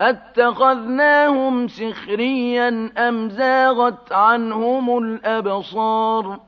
أَتَّخَذْنَاهُمْ سِخْرِيًّا أَمْ زَاغَتْ عَنْهُمُ الْأَبْصَارُ